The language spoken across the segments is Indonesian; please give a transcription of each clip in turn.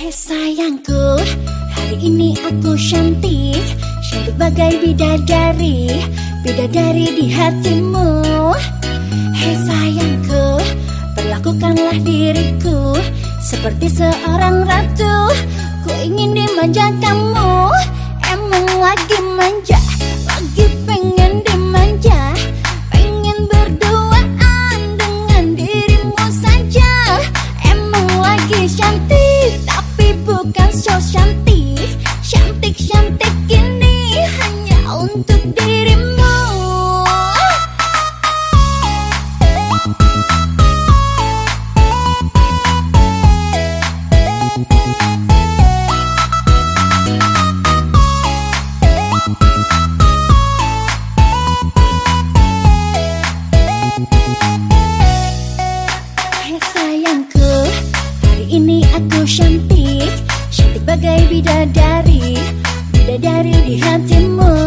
Hei sayangku, hari ini aku cantik. Cantik bagai bidadari Bidadari di hatimu. Hei sayangku, perlakukanlah diriku Seperti seorang ratu. Ku ingin dimanja kamu Emang lagi manja untuk Hei sayangku, hari ini aku cantik. Cantik bagai bidadari Bidadari di hatimu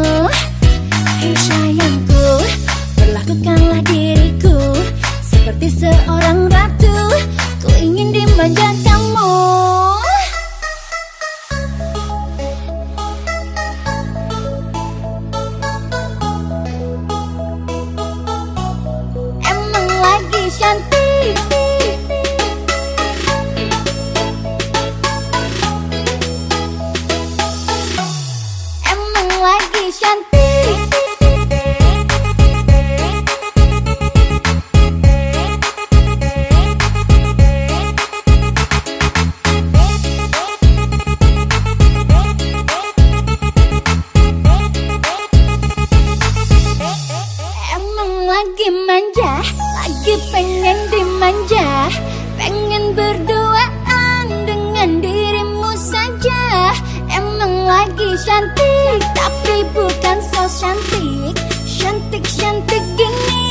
lagi Cantik Tapi bukan so cantik. Cantik-cantik gini